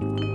Bye.